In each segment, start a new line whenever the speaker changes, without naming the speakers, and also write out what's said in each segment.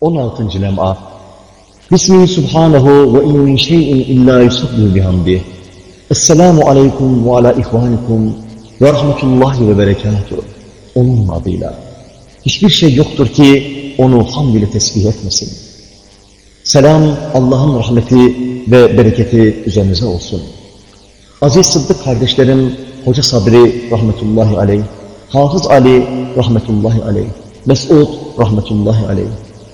16. lem'a Bismihi subhanahu ve in min şeyin illa yusabbihu bihamdih. Esselamu aleyküm ve ala ihvanikum ve rahmetullahi ve berekatuhu. Onun adıyla. Hiçbir şey yoktur ki onu hamd ile tesbih etmesin. Selam Allah'ın rahmeti ve bereketi üzerinize olsun. Aziz Sıddık kardeşlerim, Hoca Sabri rahmetullahi aleyh, Hafız Ali rahmetullahi aleyh, Mesud rahmetullahi aleyh,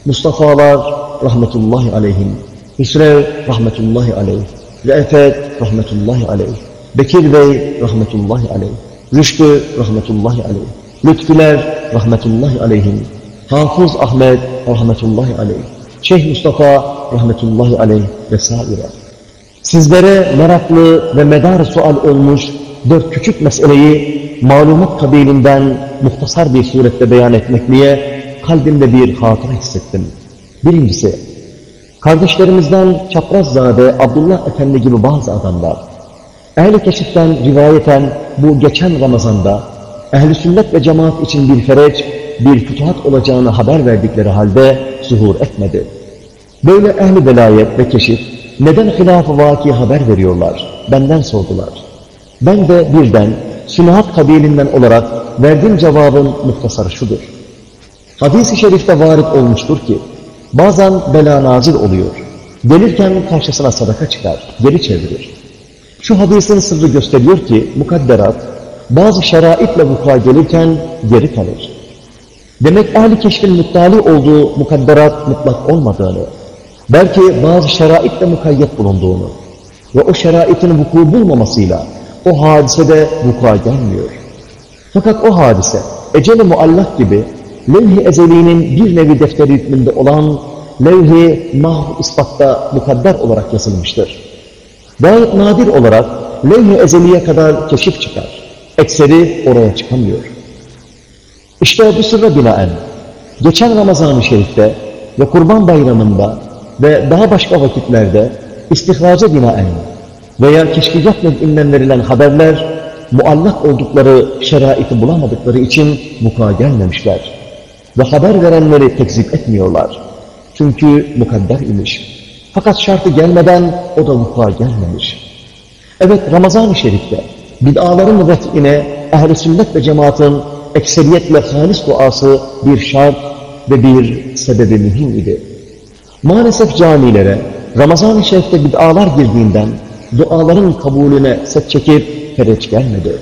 Mustafa'lar rahmetullahi aleyhim, Hüsrev rahmetullahi aleyh, Re'efet rahmetullahi aleyh, Bekir Bey rahmetullahi aleyh, Rüştü rahmetullahi aleyh, Lütfüler rahmetullahi aleyhim, Hafız Ahmet rahmetullahi aleyh, Şeyh Mustafa rahmetullahi aleyh vesaire. Sizlere meraklı ve medar sual olmuş dört küçük meseleyi malumat kabilinden muhtasar bir surette beyan etmek diye kalbimde bir hatıra hissettim. Birincisi, kardeşlerimizden Çaprazzade, Abdullah Efendi gibi bazı adamlar, ehl-i keşiften rivayeten bu geçen Ramazan'da ehl-i sünnet ve cemaat için bir fereç, bir fütuhat olacağını haber verdikleri halde zuhur etmedi. Böyle ehl-i velayet ve keşif neden hilaf-ı vaki haber veriyorlar? Benden sordular. Ben de birden sünahat kabilinden olarak verdiğim cevabın muhtasarı şudur. Hadis-i şerifte varit olmuştur ki, bazen bela nazil oluyor. Gelirken karşısına sadaka çıkar, geri çevirir. Şu hadisin sırrı gösteriyor ki, mukadderat, bazı şeraitle vuku'a gelirken geri kalır. Demek ehli keşfin muttali olduğu mukadderat mutlak olmadığını, belki bazı şeraitle mukayyet bulunduğunu ve o şeraitin vuku bulmamasıyla o hadisede vuku'a gelmiyor. Fakat o hadise, ecel-i muallak gibi levh-i ezeliğinin bir nevi defteri hükmünde olan levh-i mahv ispatta mukadder olarak yazılmıştır. Gayet nadir olarak levh-i ezeliye kadar keşif çıkar. Ekseri oraya çıkamıyor. İşte bu sırra binaen, geçen Ramazan-ı Şerif'te ve Kurban Bayramı'nda ve daha başka vakitlerde istihraca binaen veya keşfiyat nev'inden verilen haberler muallak oldukları şeraiti bulamadıkları için vuku'a gelmemişler. Ve haber verenleri tekzip etmiyorlar. Çünkü mukadder imiş. Fakat şartı gelmeden o da vuku'a gelmemiş. Evet Ramazan-ı Şerif'te bid'aların ref'ine ehl-i sünnet ve cemaatin ekseriyetle halis duası bir şart ve bir sebebi mühim idi. Maalesef camilere Ramazan-ı Şerif'te bid'alar girdiğinden duaların kabulüne set çekip fereç gelmedi.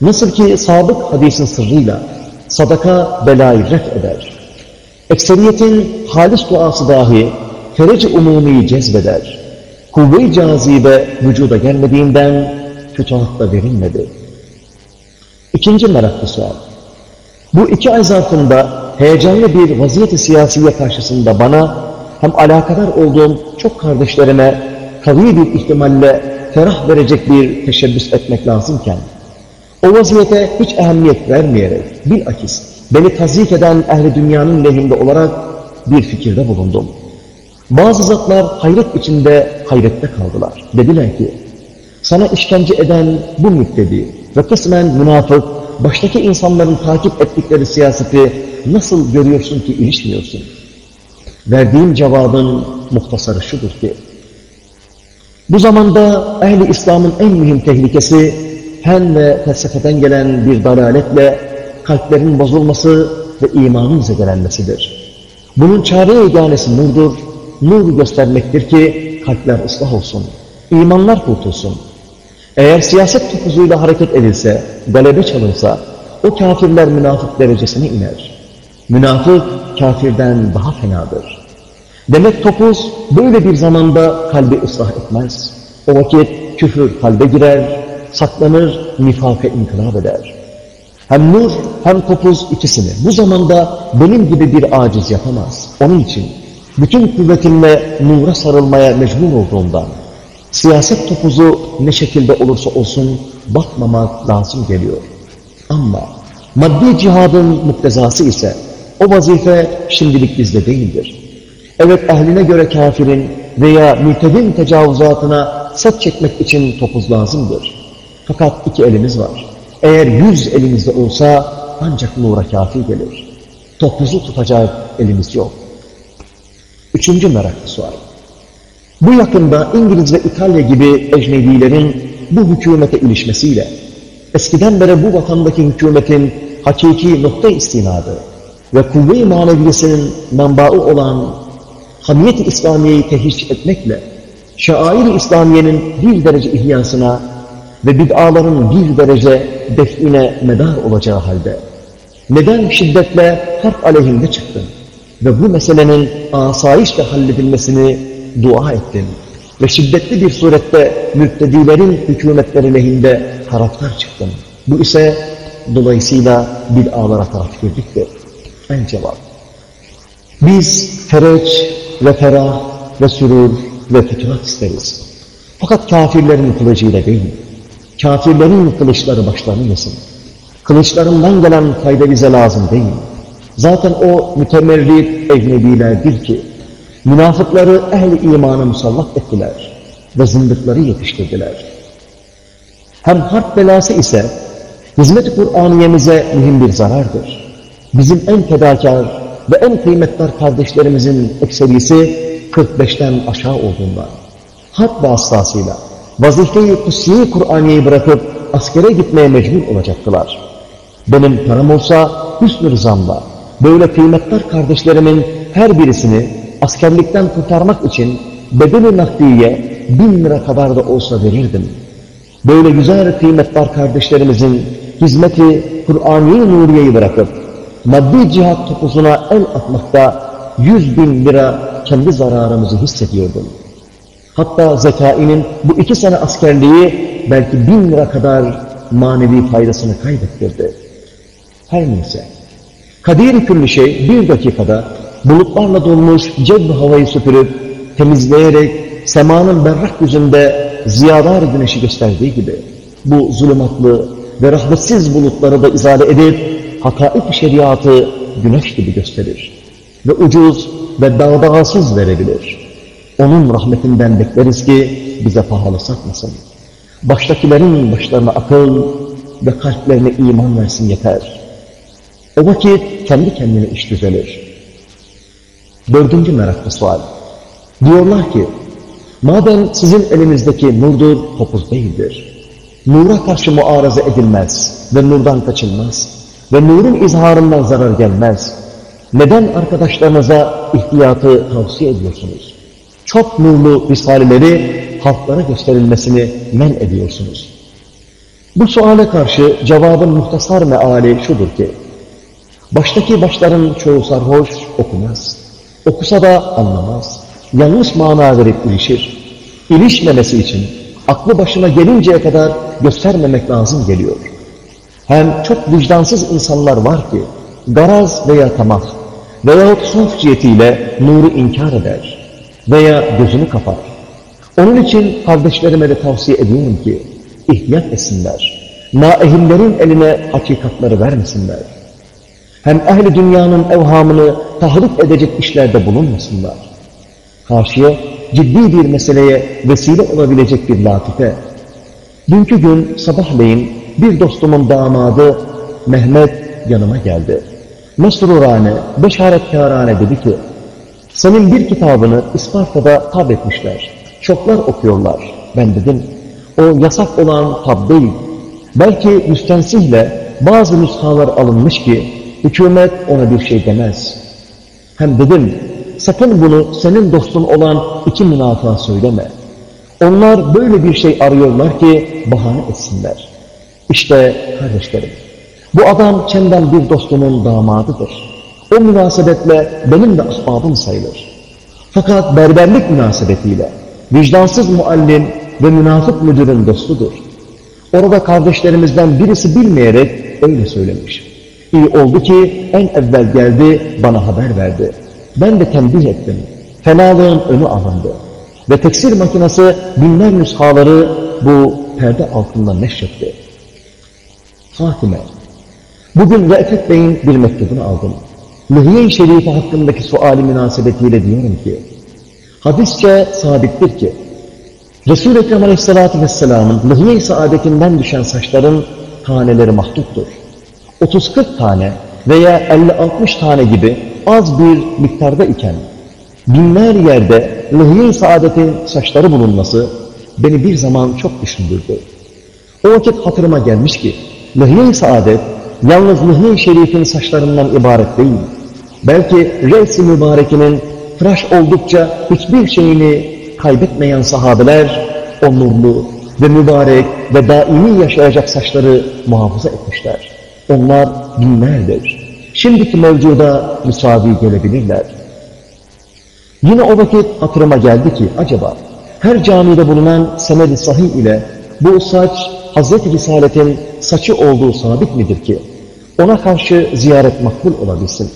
Nasıl ki sabık hadisin sırrıyla sadaka belayı ref eder. Ekseriyetin halis duası dahi ferec umumiyi cezbeder. Kuvve-i cazibe vücuda gelmediğinden fütuhatta verilmedi. İkinci meraklı sual. Bu iki ay zarfında heyecanlı bir vaziyeti siyasiye karşısında bana hem alakadar olduğum çok kardeşlerime kavi bir ihtimalle ferah verecek bir teşebbüs etmek lazımken, o vaziyete hiç ehemmiyet vermeyerek, bilakis beni tazik eden ehli dünyanın lehinde olarak bir fikirde bulundum. Bazı zatlar hayret içinde hayrette kaldılar. Dediler ki, sana işkence eden bu müptedi ve kısmen münafık, baştaki insanların takip ettikleri siyaseti nasıl görüyorsun ki ilişmiyorsun? Verdiğim cevabın muhtasarı şudur ki, bu zamanda ehli İslam'ın en mühim tehlikesi fen ve felsefeden gelen bir dalaletle kalplerin bozulması ve imanın zedelenmesidir. Bunun çare yeganesi nurdur, nur göstermektir ki kalpler ıslah olsun, imanlar kurtulsun. Eğer siyaset topuzuyla hareket edilse, galebe çalınsa, o kafirler münafık derecesine iner. Münafık kafirden daha fenadır. Demek topuz böyle bir zamanda kalbi ıslah etmez. O vakit küfür kalbe girer, saklanır, nifaka inkılap eder. Hem nur hem topuz ikisini bu zamanda benim gibi bir aciz yapamaz. Onun için bütün kuvvetimle nura sarılmaya mecbur olduğumdan siyaset topuzu ne şekilde olursa olsun bakmamak lazım geliyor. Ama maddi cihadın muktezası ise o vazife şimdilik bizde değildir. Evet ehline göre kafirin veya mültedin tecavüzatına set çekmek için topuz lazımdır. Fakat iki elimiz var. Eğer yüz elimizde olsa ancak nura kafi gelir. Topuzu tutacak elimiz yok. Üçüncü meraklı sual. Bu yakında İngiliz ve İtalya gibi ecnebilerin bu hükümete ilişmesiyle eskiden beri bu vatandaki hükümetin hakiki nokta istinadı ve kuvve-i maneviyesinin menbaı olan hamiyet-i İslamiye'yi tehis etmekle şair-i İslamiye'nin bir derece ihyasına ve bid'aların bir derece define medar olacağı halde neden şiddetle harp aleyhinde çıktın ve bu meselenin asayişle halledilmesini dua ettin ve şiddetli bir surette müftedilerin hükümetleri lehinde taraftar çıktın. Bu ise dolayısıyla bid'alara taraf girdiktir. En cevap. Biz fereç ve ferah ve sürur ve fütuhat isteriz. Fakat kafirlerin kılıcıyla değil. Kafirlerin kılıçları başlarını yesin. Kılıçlarından gelen fayda bize lazım değil. Zaten o mütemerrit ecnebilerdir ki, münafıkları ehli imana musallat ettiler ve zındıkları yetiştirdiler. Hem harp belası ise hizmet-i Kur'aniyemize mühim bir zarardır. Bizim en fedakar ve en kıymetli kardeşlerimizin ekserisi 45'ten aşağı olduğundan harp vasıtasıyla vazife-i kutsiye Kur'aniyeyi bırakıp askere gitmeye mecbur olacaktılar. Benim param olsa hüsnü rızamla böyle kıymetli kardeşlerimin her birisini askerlikten kurtarmak için bedeli nakliye bin lira kadar da olsa verirdim. Böyle güzel kıymetli kardeşlerimizin hizmeti Kur'an-ı Nuriye'yi bırakıp maddi cihat topuzuna el atmakta yüz bin lira kendi zararımızı hissediyordum. Hatta zekainin bu iki sene askerliği belki bin lira kadar manevi faydasını kaybettirdi. Her neyse. Kadir külli şey bir dakikada bulutlarla dolmuş cebbi havayı süpürüp temizleyerek semanın berrak yüzünde ziyadar güneşi gösterdiği gibi bu zulümatlı ve rahmetsiz bulutları da izale edip hakaik şeriatı güneş gibi gösterir ve ucuz ve dağdağsız verebilir. Onun rahmetinden bekleriz ki bize pahalı satmasın. Baştakilerin başlarına akıl ve kalplerine iman versin yeter. O vakit kendi kendine iş düzelir. Dördüncü meraklı sual. Diyorlar ki, madem sizin elinizdeki nurdur, topuz değildir. Nura karşı muaraza edilmez ve nurdan kaçılmaz ve nurun izharından zarar gelmez. Neden arkadaşlarınıza ihtiyatı tavsiye ediyorsunuz? Çok nurlu risaleleri halklara gösterilmesini men ediyorsunuz. Bu suale karşı cevabın muhtasar meali şudur ki, baştaki başların çoğu sarhoş okumaz. Okusa da anlamaz. Yanlış mana verip ilişir. İlişmemesi için aklı başına gelinceye kadar göstermemek lazım geliyor. Hem çok vicdansız insanlar var ki, garaz veya tamah veyahut saf cihetiyle nuru inkar eder veya gözünü kapar. Onun için kardeşlerime de tavsiye ediyorum ki, ihtiyat etsinler. Naehillerin eline hakikatları vermesinler. Hem ehli dünyanın evhamını tahrip edecek işlerde bulunmasınlar. Karşıya ciddi bir meseleye vesile olabilecek bir latife. Dünkü gün sabahleyin bir dostumun damadı Mehmet yanıma geldi. Mesrurane, beşaretkârane dedi ki, senin bir kitabını Isparta'da tab etmişler. Çoklar okuyorlar. Ben dedim, o yasak olan tab değil. Belki müstensihle bazı nüshalar alınmış ki, hükümet ona bir şey demez. Hem dedim, sakın bunu senin dostun olan iki münafığa söyleme. Onlar böyle bir şey arıyorlar ki bahane etsinler. İşte kardeşlerim, bu adam çenden bir dostumun damadıdır. O münasebetle benim de ahbabım sayılır. Fakat berberlik münasebetiyle vicdansız muallim ve münafık müdürün dostudur. Orada kardeşlerimizden birisi bilmeyerek öyle söylemiş. İyi oldu ki en evvel geldi bana haber verdi. Ben de tembih ettim. Fenalığın önü alındı. Ve teksir makinesi binler nüshaları bu perde altında neşretti. Fatime, bugün Re'fet Bey'in bir mektubunu aldım. Mühye-i Şerife hakkındaki suali münasebetiyle diyorum ki, hadisçe sabittir ki, Resul-i Ekrem Aleyhisselatü Vesselam'ın Mühye-i Saadetinden düşen saçların taneleri mahduttur. 30-40 tane veya 50-60 tane gibi az bir miktarda iken, binler yerde lihye saadetin saçları bulunması beni bir zaman çok düşündürdü. O vakit hatırıma gelmiş ki lihye saadet yalnız lihye şerifin saçlarından ibaret değil. Belki reis-i mübarekinin tıraş oldukça hiçbir şeyini kaybetmeyen sahabeler o nurlu ve mübarek ve daimi yaşayacak saçları muhafaza etmişler. Onlar binlerdir. Şimdiki mevcuda müsavi gelebilirler. Yine o vakit hatırıma geldi ki acaba her camide bulunan sened-i sahih ile bu saç Hazreti Risalet'in saçı olduğu sabit midir ki ona karşı ziyaret makbul olabilsin?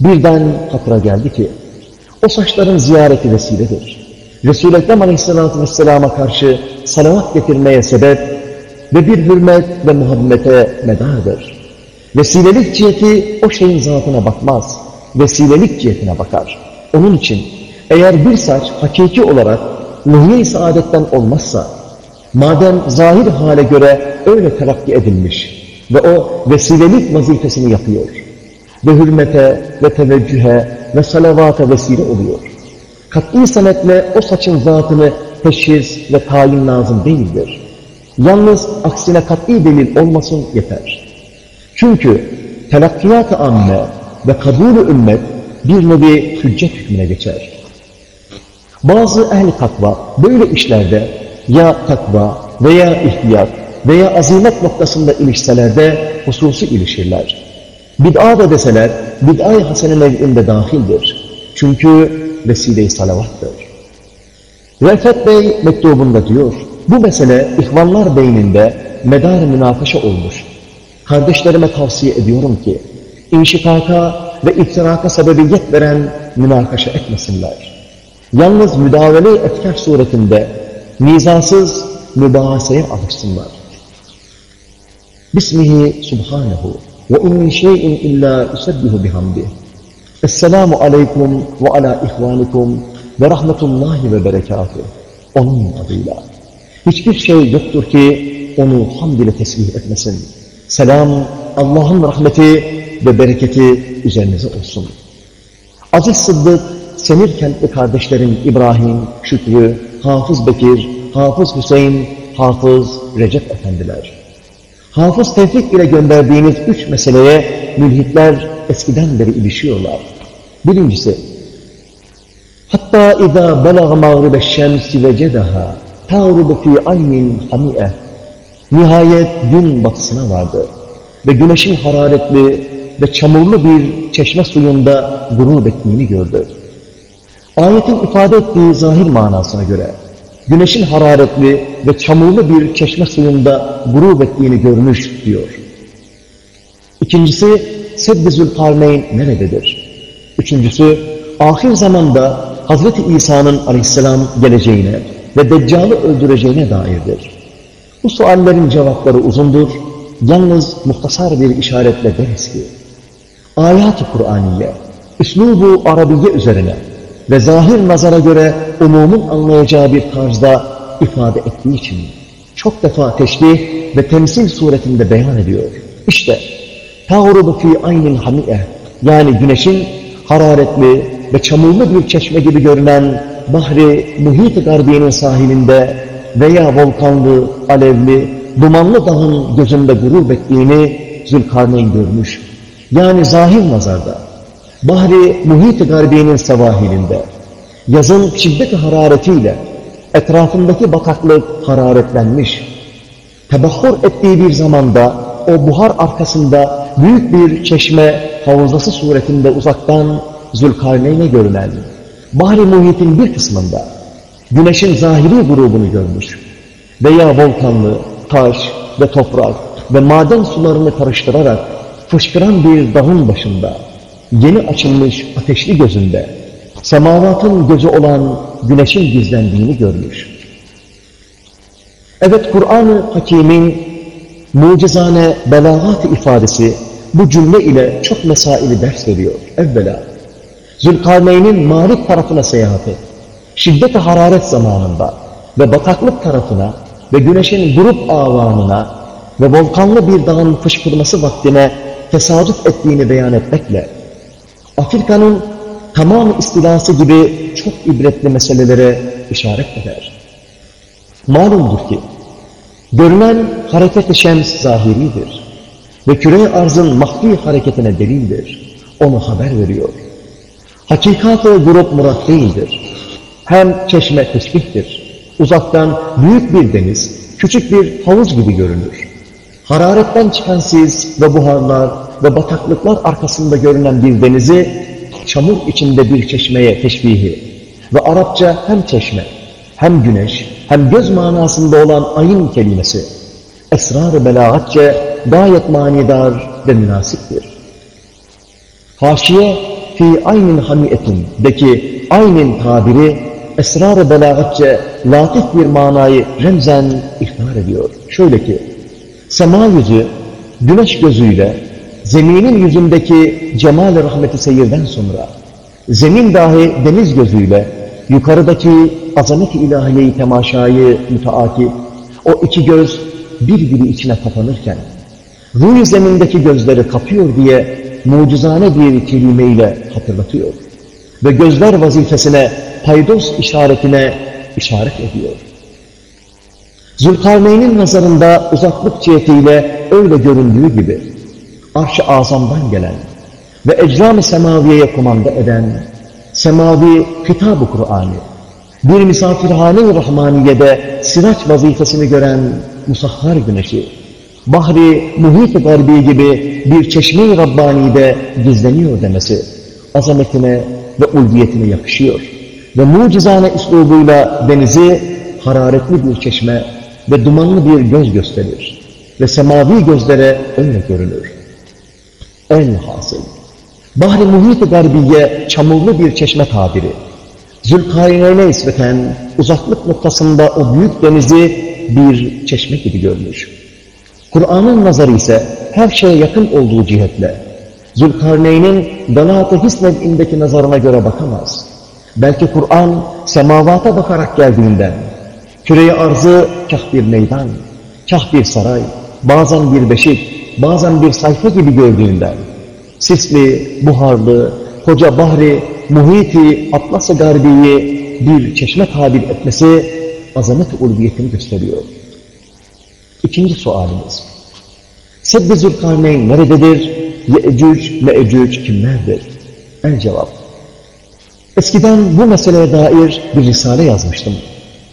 Birden hatıra geldi ki o saçların ziyareti vesiledir. Resul-i Ekrem Aleyhisselatü Vesselam'a karşı salavat getirmeye sebep ve bir hürmet ve muhabbete medardır. Vesilelik ciheti o şeyin zatına bakmaz. Vesilelik cihetine bakar. Onun için eğer bir saç hakiki olarak muhye-i saadetten olmazsa, madem zahir hale göre öyle terakki edilmiş ve o vesilelik vazifesini yapıyor ve hürmete ve teveccühe ve salavata vesile oluyor. Kat'i senetle o saçın zatını teşhis ve tayin lazım değildir. Yalnız aksine kat'i delil olmasın yeter. Çünkü telakkiyat-ı amme ve kabul-ü ümmet bir nevi hüccet hükmüne geçer. Bazı ehl takva böyle işlerde ya takva veya ihtiyat veya azimet noktasında ilişselerde hususi ilişirler. Bid'a da deseler bid'a-i hasene mev'inde dahildir. Çünkü vesile-i salavattır. Refet Bey mektubunda diyor, bu mesele ihvanlar beyninde medar münakaşa olmuş. Kardeşlerime tavsiye ediyorum ki, inşikaka ve iftiraka sebebiyet veren münakaşa etmesinler. Yalnız müdavele efkar suretinde mizansız mübahaseye alışsınlar. Bismihi subhanehu min şeyin illa usebbihu bihamdih. Esselamu aleyküm ve ala ihvanikum ve rahmetullahi ve berekatuhu. Onun adıyla. Hiçbir şey yoktur ki onu hamd ile tesbih etmesin. Selam, Allah'ın rahmeti ve bereketi üzerinize olsun. Aziz Sıddık, Semir kentli kardeşlerin İbrahim, Şükrü, Hafız Bekir, Hafız Hüseyin, Hafız Recep Efendiler. Hafız Tevfik ile gönderdiğiniz üç meseleye mülhitler eskiden beri ilişiyorlar. Birincisi, hatta اِذَا بَلَغْ مَغْرِبَ الشَّمْسِ وَجَدَهَا تَعْرُبُ فِي عَيْنٍ حَمِئَةٍ Nihayet gün batısına vardı ve güneşin hararetli ve çamurlu bir çeşme suyunda gurur ettiğini gördü. Ayetin ifade ettiği zahir manasına göre güneşin hararetli ve çamurlu bir çeşme suyunda gurur ettiğini görmüş diyor. İkincisi Seddi Zülkarneyn nerededir? Üçüncüsü ahir zamanda Hazreti İsa'nın aleyhisselam geleceğine ve Deccal'ı öldüreceğine dairdir. Bu suallerin cevapları uzundur, yalnız muhtasar bir işaretle deriz ki, ayat-ı Kur'aniye, üslubu Arabiye üzerine ve zahir nazara göre umumun anlayacağı bir tarzda ifade ettiği için çok defa teşbih ve temsil suretinde beyan ediyor. İşte tağrubu fi aynil hamiye yani güneşin hararetli ve çamurlu bir çeşme gibi görünen bahri muhit gardiyenin sahilinde veya volkanlı, alevli, dumanlı dağın gözünde gurur ettiğini Zülkarneyn görmüş. Yani zahir nazarda Bahri Muhit-i Garbiye'nin savahilinde yazın şiddet hararetiyle etrafındaki bataklık hararetlenmiş. Tebahhur ettiği bir zamanda o buhar arkasında büyük bir çeşme havuzası suretinde uzaktan Zülkarneyn'e görünen Bahri Muhit'in bir kısmında güneşin zahiri grubunu görmüş veya volkanlı, taş ve toprak ve maden sularını karıştırarak fışkıran bir dağın başında yeni açılmış ateşli gözünde semavatın gözü olan güneşin gizlendiğini görmüş. Evet Kur'an-ı Hakim'in mucizane belagat ifadesi bu cümle ile çok mesaili ders veriyor. Evvela Zülkarneyn'in mağrip tarafına seyahat et. Şiddet-i hararet zamanında ve bataklık tarafına ve güneşin grup avanına ve volkanlı bir dağın fışkırması vaktine tesadüf ettiğini beyan etmekle Afrika'nın tamam istilası gibi çok ibretli meselelere işaret eder. Malumdur ki, görünen hareket-i şems zahiridir ve küre arzın mahfi hareketine delildir. Onu haber veriyor. Hakikat-ı grup murat değildir. Hem çeşme teşbihtir. Uzaktan büyük bir deniz, küçük bir havuz gibi görünür. Hararetten çıkan sis ve buharlar ve bataklıklar arkasında görünen bir denizi çamur içinde bir çeşmeye teşbihi ve Arapça hem çeşme, hem güneş, hem göz manasında olan ayın kelimesi esrar-ı belagatçe gayet manidar ve münasiptir. Haşiye fi aynin hamiyetin deki aynin tabiri esrar-ı belagatçe latif bir manayı remzen ihbar ediyor. Şöyle ki, sema yüzü güneş gözüyle zeminin yüzündeki cemal rahmeti seyirden sonra zemin dahi deniz gözüyle yukarıdaki azamet-i ilahiyeyi temaşayı müteakip o iki göz birbiri içine kapanırken ruh zemindeki gözleri kapıyor diye mucizane bir kelimeyle hatırlatıyor. Ve gözler vazifesine paydos işaretine işaret ediyor. Zülkarneyn'in nazarında uzaklık cihetiyle öyle göründüğü gibi arş-ı azamdan gelen ve ecram-ı semaviyeye kumanda eden semavi kitab-ı Kur'an'ı bir misafirhane-i rahmaniyede sıraç vazifesini gören musahhar güneşi bahri muhit-i garbi gibi bir çeşme-i Rabbani'de gizleniyor demesi azametine ve ulviyetine yakışıyor. Ve mucizane üslubuyla denizi hararetli bir çeşme ve dumanlı bir göz gösterir. Ve semavi gözlere öyle görünür. En hasıl. Bahri muhit-i garbiye çamurlu bir çeşme tabiri. Zülkarneyn'e nispeten uzaklık noktasında o büyük denizi bir çeşme gibi görmüş. Kur'an'ın nazarı ise her şeye yakın olduğu cihetle Zülkarneyn'in Dalat-ı Hisnev'indeki nazarına göre bakamaz. Belki Kur'an semavata bakarak geldiğinden küreyi arzı kah bir meydan, kah bir saray, bazen bir beşik, bazen bir sayfa gibi gördüğünden sisli, buharlı, koca bahri, muhiti, atlas-ı garbiyi bir çeşme tabir etmesi azamet-i ulviyetini gösteriyor. İkinci sualimiz. Sebbi Zülkarneyn nerededir? Ye'cüc, me'cüc kimlerdir? El cevap. Eskiden bu meseleye dair bir risale yazmıştım.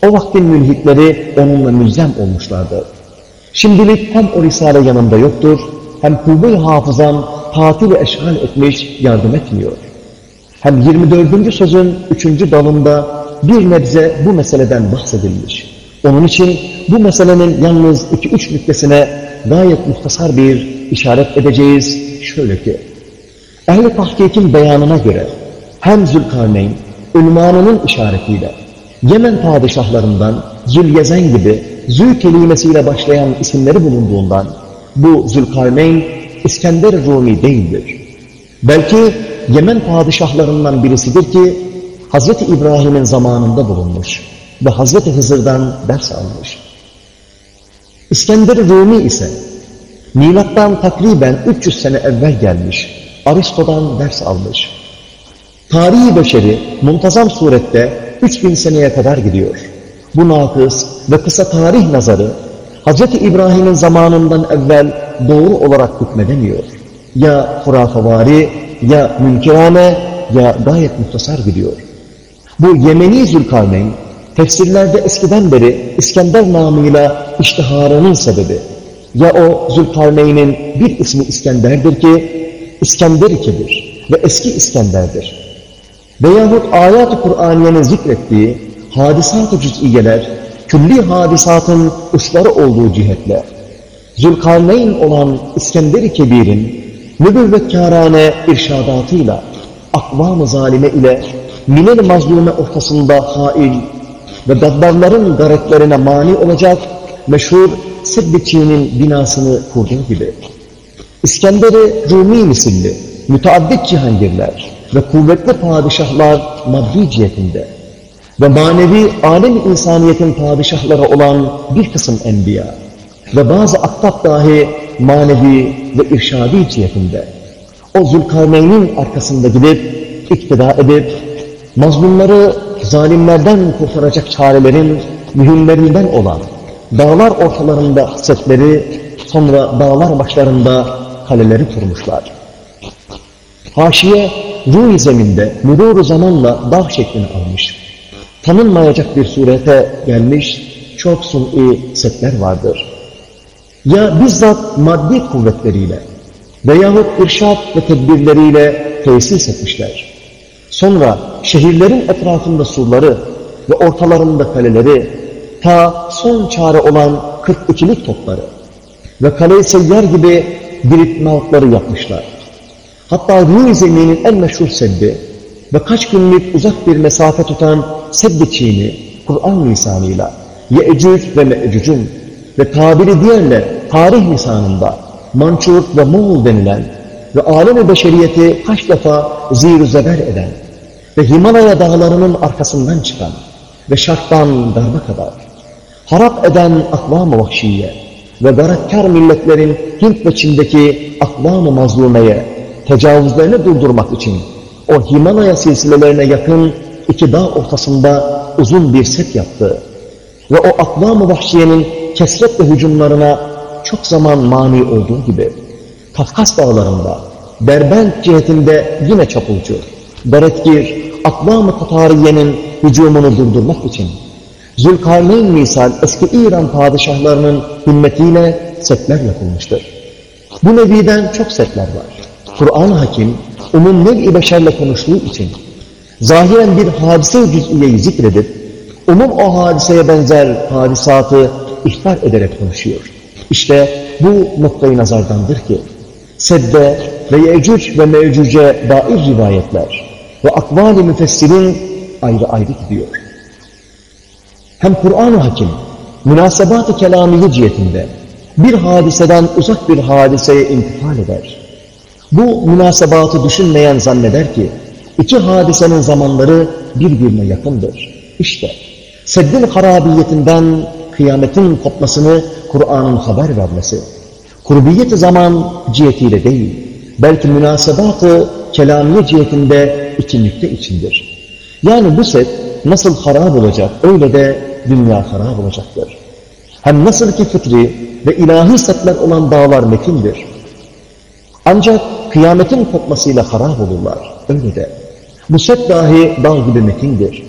O vaktin mülhitleri onunla müzem olmuşlardı. Şimdilik hem o risale yanımda yoktur, hem kuvve-i hafızam tatil eşgal etmiş, yardım etmiyor. Hem 24. sözün 3. dalında bir nebze bu meseleden bahsedilmiş. Onun için bu meselenin yalnız 2-3 nüktesine gayet muhtasar bir işaret edeceğiz. Şöyle ki, Ehl-i Tahkik'in beyanına göre hem Zülkarneyn, ünvanının işaretiyle Yemen padişahlarından Zülyezen gibi Zül kelimesiyle başlayan isimleri bulunduğundan bu Zülkarneyn İskender Rumi değildir. Belki Yemen padişahlarından birisidir ki Hz. İbrahim'in zamanında bulunmuş ve Hz. Hızır'dan ders almış. İskender Rumi ise milattan takriben 300 sene evvel gelmiş, Aristo'dan ders almış. Tarihi beşeri muntazam surette 3000 seneye kadar gidiyor. Bu nakıs ve kısa tarih nazarı Hz. İbrahim'in zamanından evvel doğru olarak hükmedemiyor. Ya hurafavari, ya münkirane, ya gayet muhtasar gidiyor. Bu Yemeni Zülkarneyn, tefsirlerde eskiden beri İskender namıyla iştiharının sebebi. Ya o Zülkarneyn'in bir ismi İskender'dir ki, İskender ikidir ve eski İskender'dir. Veyahut ayat-ı Kur'aniyenin zikrettiği hadisat-ı cüz'iyeler, külli hadisatın uçları olduğu cihetle, Zülkarneyn olan İskender-i Kebir'in nübüvvetkârâne irşadatıyla, akvam-ı zalime ile minel mazlume ortasında hail ve gaddarların garetlerine mani olacak meşhur Seddiçi'nin binasını kurduğu gibi. İskender-i Rumi misilli, müteaddit cihangirler ve kuvvetli padişahlar maddi cihetinde ve manevi alem insaniyetin padişahları olan bir kısım enbiya ve bazı aktap dahi manevi ve irşadi cihetinde o Zülkarneyn'in arkasında gidip iktida edip, mazlumları zalimlerden kurtaracak çarelerin mühimlerinden olan dağlar ortalarında setleri, sonra dağlar başlarında kaleleri kurmuşlar. Haşiye, ruh zeminde mürur zamanla dağ şeklini almış. Tanınmayacak bir surete gelmiş, çok suni setler vardır. Ya bizzat maddi kuvvetleriyle veyahut irşat ve tedbirleriyle tesis etmişler. Sonra şehirlerin etrafında surları ve ortalarında kaleleri, ta son çare olan 42'lik topları ve kale-i seyyar gibi diritmavtları yapmışlar. Hatta Ruh zeminin en meşhur seddi ve kaç günlük uzak bir mesafe tutan seddi çiğni Kur'an lisanıyla Ye'cüc ve Me'cüc'ün ve tabiri diğerle tarih lisanında Mançur ve Moğol denilen ve alem-i beşeriyeti kaç defa zir zeber eden ve Himalaya dağlarının arkasından çıkan ve şarttan darba kadar harap eden akvam-ı vahşiye ve garatkar milletlerin Hint ve Çin'deki akvam-ı mazlumeye tecavüzlerini durdurmak için o Himalaya silsilelerine yakın iki dağ ortasında uzun bir set yaptı ve o akvam-ı vahşiyenin kesretle hücumlarına çok zaman mani olduğu gibi Kafkas dağlarında Derbent cihetinde yine çapulcu, Beretgir, akvam-ı Tatariye'nin hücumunu durdurmak için Zülkarneyn misal eski İran padişahlarının himmetiyle setler yapılmıştır. Bu neviden çok setler var. Kur'an-ı Hakim umum beşerle konuştuğu için zahiren bir hadise-i cüz'iyeyi zikredip umum o hadiseye benzer hadisatı ihbar ederek konuşuyor. İşte bu noktayı nazardandır ki Sedde ve Yecüc ve Mevcüce dair rivayetler ve akval-i müfessirin ayrı ayrı gidiyor. Hem Kur'an-ı Hakim münasebat-ı kelamiye cihetinde bir hadiseden uzak bir hadiseye intifal eder. Bu münasebatı düşünmeyen zanneder ki iki hadisenin zamanları birbirine yakındır. İşte seddin harabiyetinden kıyametin kopmasını Kur'an'ın haber vermesi, kurbiyet zaman cihetiyle değil, belki münasebat-ı kelamiye cihetinde iki nükte içindir. Yani bu set nasıl harap olacak, öyle de dünya harap olacaktır. Hem nasıl ki fıtri ve ilahi setler olan dağlar metindir. Ancak kıyametin kopmasıyla harap olurlar, öyle de. Bu set dahi dağ gibi metindir.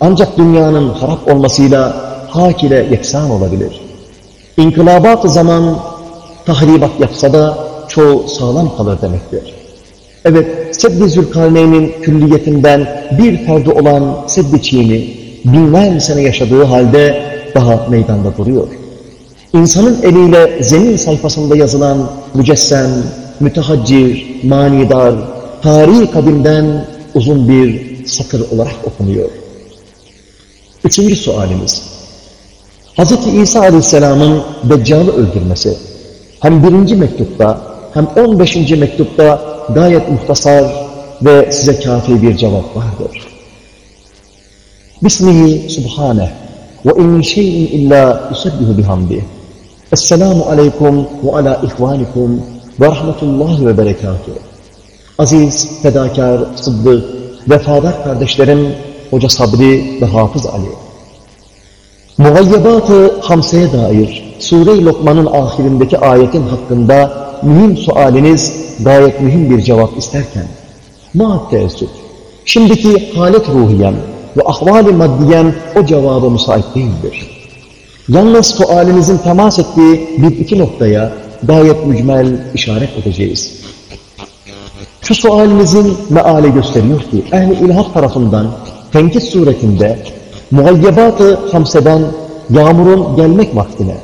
Ancak dünyanın harap olmasıyla hak ile yeksan olabilir. İnkılabat zaman tahribat yapsa da çoğu sağlam kalır demektir. Evet, Seddi Zülkarneyn'in külliyetinden bir ferdi olan Seddi Çiğni binler sene yaşadığı halde daha meydanda duruyor. İnsanın eliyle zemin sayfasında yazılan mücessem, mütehaccir, manidar, tarihi kadimden uzun bir satır olarak okunuyor. Üçüncü sualimiz. Hz. İsa Aleyhisselam'ın Deccal'ı öldürmesi hem birinci mektupta hem on beşinci mektupta gayet muhtasar ve size kafi bir cevap vardır. Bismihi subhaneh ve in şeyin illa yusabbihu bihamdih. Esselamu aleykum ve ala ihvanikum ve rahmetullahi ve berekatuhu. Aziz, fedakar, sıddık, vefadar kardeşlerim, Hoca Sabri ve Hafız Ali. Mugayyebat-ı Hamse'ye dair Sure-i Lokman'ın ahirindeki ayetin hakkında mühim sualiniz gayet mühim bir cevap isterken maat teessüf, şimdiki halet ruhiyem ve ahvali maddiyen o cevaba müsait değildir. Yalnız sualinizin temas ettiği bir iki noktaya gayet mücmel işaret edeceğiz. Şu sualinizin meali gösteriyor ki ehli ilhak tarafından tenkit suretinde muayyebat-ı hamseden yağmurun gelmek vaktine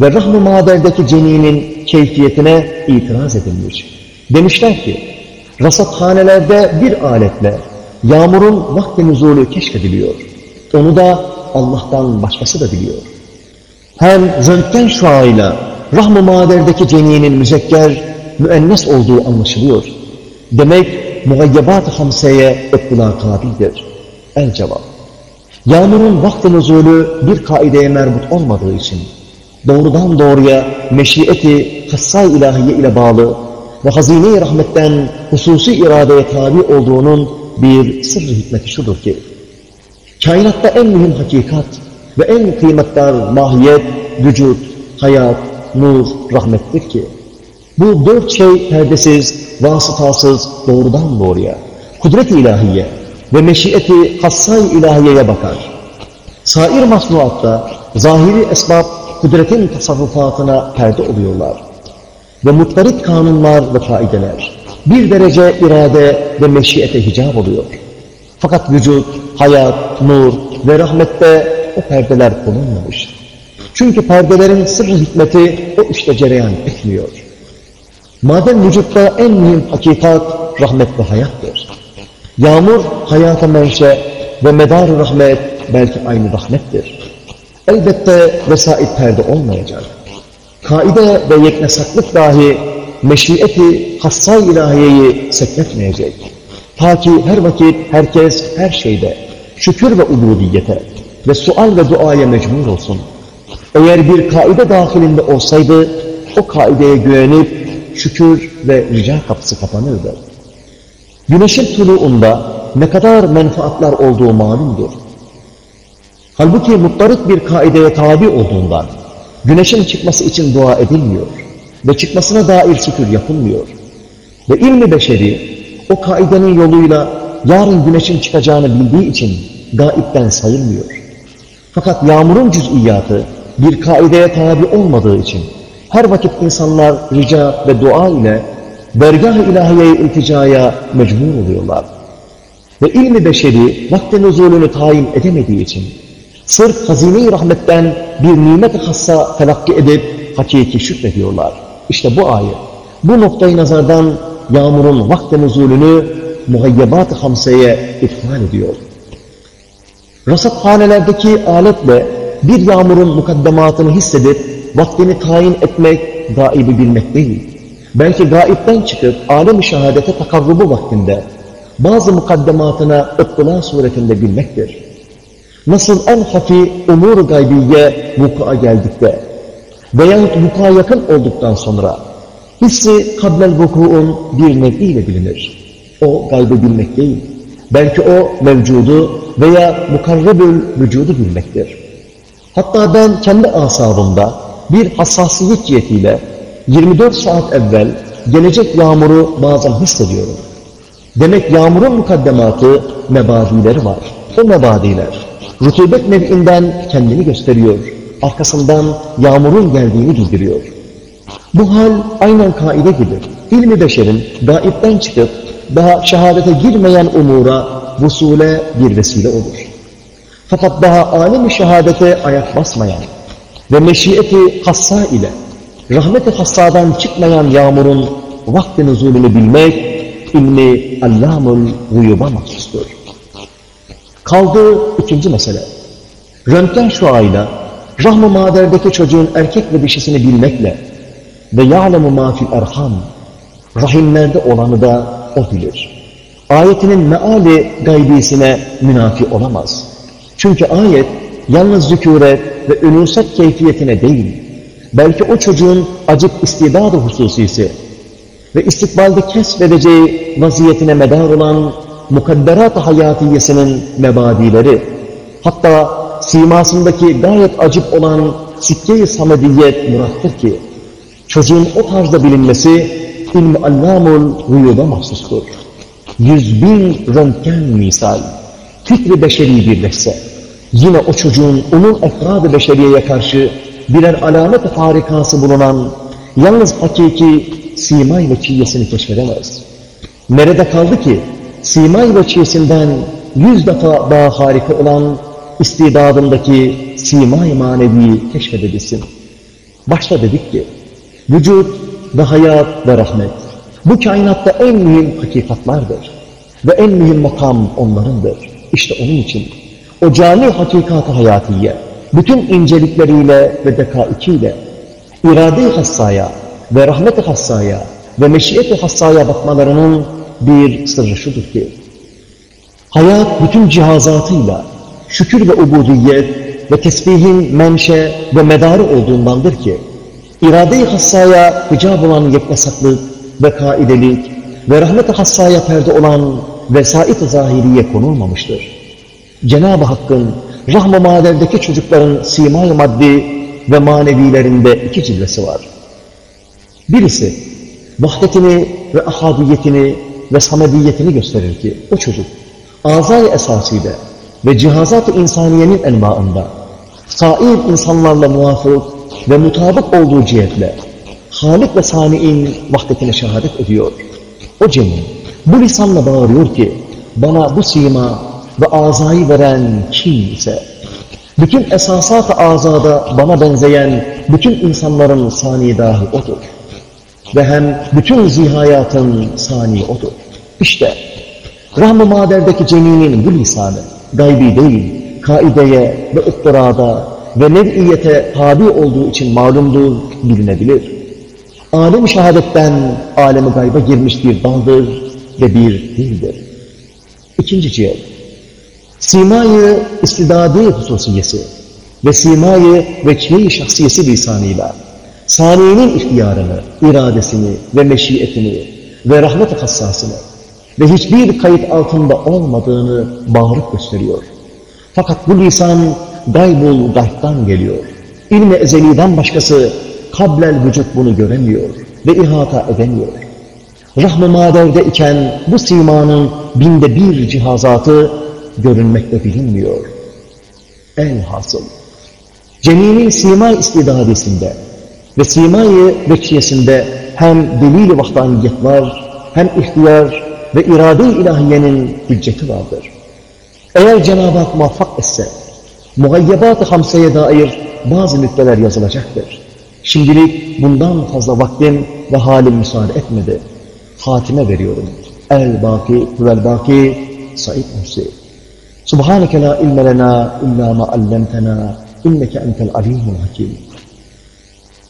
ve rahm-ı maderdeki ceninin keyfiyetine itiraz edilmiş. Demişler ki, rasathanelerde bir aletle yağmurun vakti nüzulü keşfediliyor. Onu da Allah'tan başkası da biliyor. Hem röntgen şuayla rahm-ı maderdeki ceninin müzekker, müennes olduğu anlaşılıyor. Demek muayyebat-ı hamseye ıttıla kabildir. El cevap. Yağmurun vakti nüzulü bir kaideye merbut olmadığı için doğrudan doğruya meşiyeti kıssa ilahiye ile bağlı ve hazine-i rahmetten hususi iradeye tabi olduğunun bir sırrı hikmeti şudur ki, kainatta en mühim hakikat ve en kıymetdar mahiyet, vücut, hayat, nur, rahmettir ki, bu dört şey perdesiz, vasıtasız, doğrudan doğruya, kudret-i ilahiye ve meşiyeti hassay ilahiyeye bakar. Sair masnuatta zahiri esbab kudretin tasarrufatına perde oluyorlar. Ve mutlarit kanunlar ve kaideler bir derece irade ve meşiyete hicab oluyor. Fakat vücut, hayat, nur ve rahmette o perdeler konulmamış. Çünkü perdelerin sırrı hikmeti o işte cereyan etmiyor. Madem vücutta en mühim hakikat rahmet ve hayattır. Yağmur hayata menşe ve medar rahmet belki aynı rahmettir. Elbette vesait perde olmayacak. Kaide ve yeknesaklık dahi meşiyeti hassay ilahiyeyi sekletmeyecek. Ta ki her vakit herkes her şeyde şükür ve ubudiyete ve sual ve duaya mecbur olsun. Eğer bir kaide dahilinde olsaydı o kaideye güvenip şükür ve rica kapısı kapanırdı. Güneşin tuluğunda ne kadar menfaatlar olduğu malumdur. Halbuki mutlarık bir kaideye tabi olduğundan güneşin çıkması için dua edilmiyor ve çıkmasına dair şükür yapılmıyor. Ve ilmi beşeri o kaidenin yoluyla yarın güneşin çıkacağını bildiği için gaipten sayılmıyor. Fakat yağmurun cüz'iyatı bir kaideye tabi olmadığı için her vakit insanlar rica ve dua ile dergah-ı ilahiyeye ilticaya mecbur oluyorlar. Ve ilmi beşeri vakti nuzulünü tayin edemediği için sırf hazine-i rahmetten bir nimet-i hassa telakki edip hakiki şükrediyorlar. İşte bu ayet. Bu noktayı nazardan yağmurun vakti nuzulünü muhayyebat-ı hamseye itfal ediyor. Rasathanelerdeki aletle bir yağmurun mukaddematını hissedip vaktini tayin etmek, gaibi bilmek değil. Belki gaipten çıkıp alem-i şehadete takarrubu vaktinde bazı mukaddematına ıptıla suretinde bilmektir. Nasıl en hafi umur gaybiye vuku'a geldikte veyahut vuku'a yakın olduktan sonra hissi kablel vuku'un bir neviyle bilinir. O gaybı bilmek değil. Belki o mevcudu veya mukarrebül vücudu bilmektir. Hatta ben kendi asabımda bir hassasiyet cihetiyle 24 saat evvel gelecek yağmuru bazen hissediyorum. Demek yağmurun mukaddematı mebadileri var. O mebadiler rutubet nev'inden kendini gösteriyor. Arkasından yağmurun geldiğini bildiriyor. Bu hal aynen kaide gibi. İlmi beşerin gaipten çıkıp daha şehadete girmeyen umura vusule bir vesile olur. Fakat daha alem-i şehadete ayak basmayan ve meşiyeti hassa ile rahmet-i hassadan çıkmayan yağmurun vakti nuzulünü bilmek ilmi allamul guyuba mahsustur. Kaldı ikinci mesele. Röntgen şuayla rahm-ı maderdeki çocuğun erkek ve dişisini bilmekle ve ya'lemu ma fil erham rahimlerde olanı da o bilir. Ayetinin meali gaybisine münafi olamaz. Çünkü ayet yalnız zükûret ve ünüset keyfiyetine değil, belki o çocuğun acık istidadı hususisi ve istikbalde kesbedeceği vaziyetine medar olan mukadderat-ı hayatiyesinin mebadileri, hatta simasındaki gayet acip olan sikke-i samediyet murattır ki, çocuğun o tarzda bilinmesi ilmi allamul rüyuda mahsustur. Yüz bin röntgen misal, fikri beşeri birleşse, yine o çocuğun onun efrad-ı beşeriyeye karşı birer alamet-i harikası bulunan, yalnız hakiki simay ve çiğyesini keşfedemez. Nerede kaldı ki, simay ve çiğsinden yüz defa daha harika olan istidadındaki simay manevi keşfedebilsin. Başta dedik ki, vücut ve hayat ve rahmet, bu kainatta en mühim hakikatlardır. Ve en mühim makam onlarındır. İşte onun için o cami hakikat-ı hayatiye, bütün incelikleriyle ve dekaikiyle, irade-i hassaya ve rahmet-i hassaya ve meşiyet-i hassaya bakmalarının bir sırrı şudur ki, hayat bütün cihazatıyla şükür ve ubudiyet ve tesbihin menşe ve medarı olduğundandır ki, irade-i hassaya hicab olan yeknesaklık ve kaidelik ve rahmet-i hassaya perde olan vesait-i zahiriye konulmamıştır. Cenab-ı Hakk'ın rahm-ı maderdeki çocukların simay maddi ve manevilerinde iki cilvesi var. Birisi vahdetini ve ahadiyetini ve samediyetini gösterir ki o çocuk azay esasıyla ve cihazat-ı insaniyenin envaında sair insanlarla muvafık ve mutabık olduğu cihetle Halik ve Sani'in vahdetine şehadet ediyor. O cemin bu lisanla bağırıyor ki bana bu sima ve azayı veren kim ise bütün esasat-ı azada bana benzeyen bütün insanların sani dahi odur. Ve hem bütün zihayatın sani odur. İşte Rahm-ı Mader'deki ceminin bu lisanı gaybi değil, kaideye ve ıttırada ve nev'iyete tabi olduğu için malumdur, bilinebilir. Alem şehadetten alemi gayba girmiş bir daldır ve bir değildir. İkinci cihet, simayı istidadi hususiyesi ve simayı veçhi şahsiyesi lisanıyla saniyinin ihtiyarını, iradesini ve meşiyetini ve rahmet-i hassasını ve hiçbir kayıt altında olmadığını bağırıp gösteriyor. Fakat bu lisan gaybul gaybtan geliyor. İlmi ezeliden başkası kablel vücut bunu göremiyor ve ihata edemiyor. Rahm-ı iken bu simanın binde bir cihazatı görünmekte bilinmiyor. Elhasıl, ceminin sima istidadesinde ve simayı vekiyesinde hem delil-i vahdaniyet var, hem ihtiyar ve irade-i ilahiyenin hücceti vardır. Eğer Cenab-ı Hak muvaffak etse, mugayyebat-ı hamseye dair bazı nükteler yazılacaktır. Şimdilik bundan fazla vaktim ve halim müsaade etmedi. Hatime veriyorum. El-Baki, Hüvel-Baki, Said Nursi. Subhaneke la ilme lena illa ma allemtena inneke entel alimul hakim.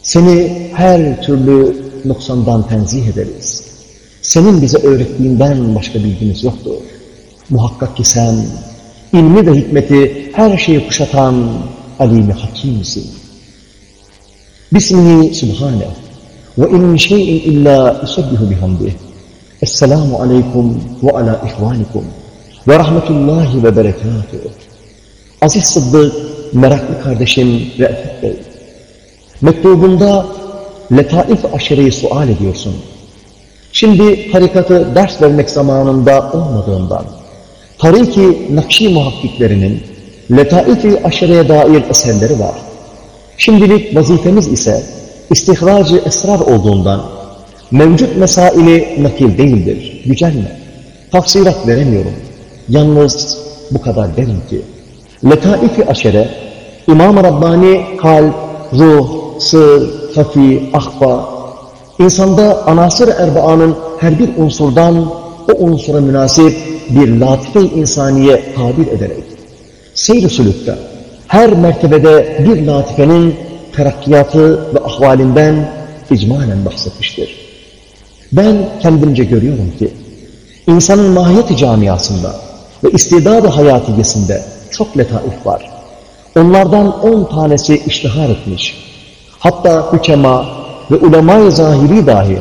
Seni her türlü noksandan tenzih ederiz. Senin bize öğrettiğinden başka bilgimiz yoktur. Muhakkak ki sen ilmi ve hikmeti her şeyi kuşatan alimi hakimsin. Bismihi subhane ve in şeyin illa usabbihu bihamdih. Esselamu aleyküm ve ala ihvanikum ve rahmetullahi ve berekatuhu. Aziz Sıddık, meraklı kardeşim Re'fet Bey. Mektubunda letaif aşireyi sual ediyorsun. Şimdi tarikatı ders vermek zamanında olmadığından, tariki Nakşi muhakkiklerinin letaif-i aşireye dair eserleri var. Şimdilik vazifemiz ise istihracı esrar olduğundan mevcut mesaili nakil değildir. Gücenme. Tafsirat veremiyorum. Yalnız bu kadar derim ki letaif-i aşere İmam-ı Rabbani kalp, ruh, sır, hafi, ahva insanda anasır erbaanın her bir unsurdan o unsura münasip bir latife-i insaniye tabir ederek seyr-i sülükte her mertebede bir latifenin terakkiyatı ve ahvalinden icmalen bahsetmiştir. Ben kendimce görüyorum ki insanın mahiyeti camiasında ve istidadı hayatiyesinde çok letaif var. Onlardan on tanesi iştihar etmiş. Hatta hükema ve ulema-i zahiri dahi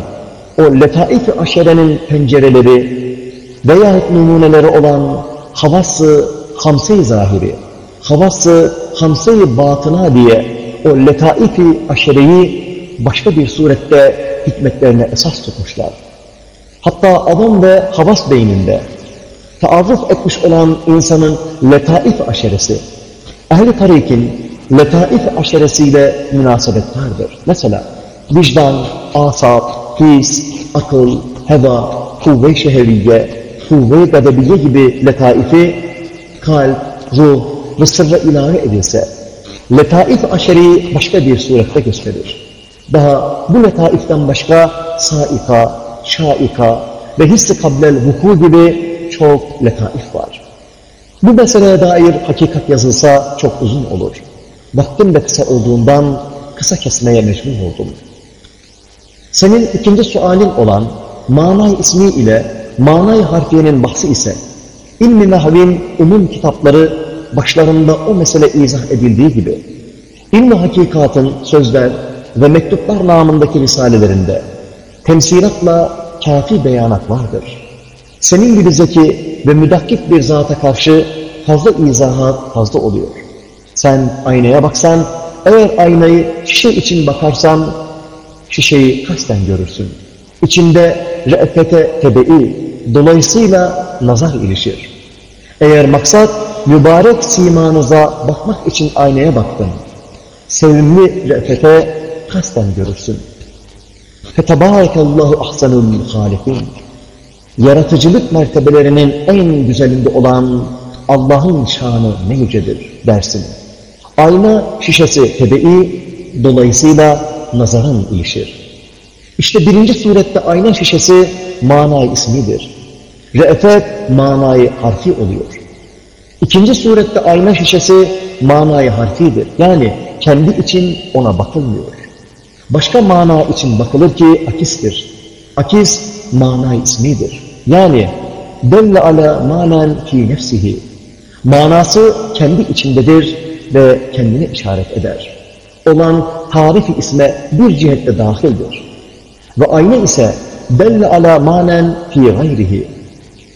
o letaif-i aşerenin pencereleri veya numuneleri olan havası hamse-i zahiri, havası hamse-i batına diye o letaif-i aşereyi başka bir surette hikmetlerine esas tutmuşlar. Hatta adam ve havas beyninde taarruf etmiş olan insanın letaif aşeresi, ehli tarikin letaif aşeresiyle münasebettardır. Mesela vicdan, asap, his, akıl, heva, kuvve-i şehriye, kuvve-i gibi letaifi kalp, ruh ve sırra ilave edilse, letaif aşeri başka bir surette gösterir. Daha bu letaiften başka saika, şaika ve hissi kablel vuku gibi çok letaif var. Bu meseleye dair hakikat yazılsa çok uzun olur. Vaktim de kısa olduğundan kısa kesmeye mecbur oldum. Senin ikinci sualin olan manay ismi ile manay harfiyenin bahsi ise ilmi nahvin umum kitapları başlarında o mesele izah edildiği gibi ilmi hakikatın sözler ve mektuplar namındaki risalelerinde temsilatla kafi beyanat vardır. Senin gibi zeki ve müdakkik bir zata karşı fazla izahat fazla oluyor. Sen aynaya baksan, eğer aynayı şişe için bakarsan, şişeyi kasten görürsün. İçinde re'fete tebe'i, dolayısıyla nazar ilişir. Eğer maksat mübarek simanıza bakmak için aynaya baktın, sevimli re'fete kasten görürsün. Fetebârekallahu ahsanul halikin. Yaratıcılık mertebelerinin en güzelinde olan Allah'ın şanı ne yücedir dersin. Ayna şişesi tebe'i, dolayısıyla nazarın ilişir. İşte birinci surette ayna şişesi manayı ismidir. Re'fet manayı harfi oluyor. İkinci surette ayna şişesi manayı harfidir. Yani kendi için ona bakılmıyor. Başka mana için bakılır ki akistir. Akis manayı ismidir. Yani delle ala manen fi nefsihi. Manası kendi içindedir ve kendini işaret eder. Olan tarifi isme bir cihette dahildir. Ve ayna ise delle ala manen fi gayrihi.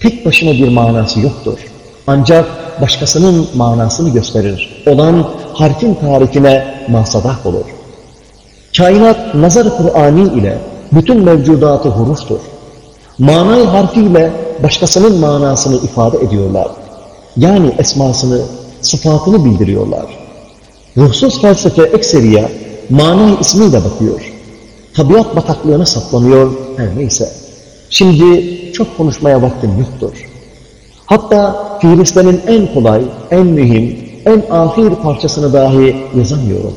Tek başına bir manası yoktur. Ancak başkasının manasını gösterir. Olan harfin tarifine masadak olur. Kainat nazar Kur'ani ile bütün mevcudatı huruftur. Manay harfiyle başkasının manasını ifade ediyorlar. Yani esmasını, sıfatını bildiriyorlar. Ruhsuz felsefe ekseriye manay ismiyle bakıyor. Tabiat bataklığına saplanıyor her neyse. Şimdi çok konuşmaya vaktim yoktur. Hatta Filistin'in en kolay, en mühim, en ahir parçasını dahi yazamıyorum.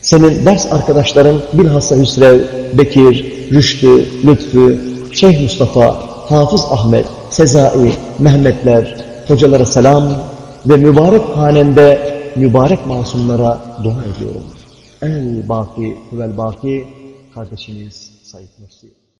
Senin ders arkadaşların bilhassa Hüsrev, Bekir, Rüştü, Lütfü, Şeyh Mustafa, Hafız Ahmet, Sezai, Mehmetler, hocalara selam ve mübarek hanende mübarek masumlara dua ediyorum. El baki vel baki kardeşiniz Said Nursi.